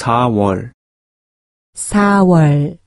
4월, 4월.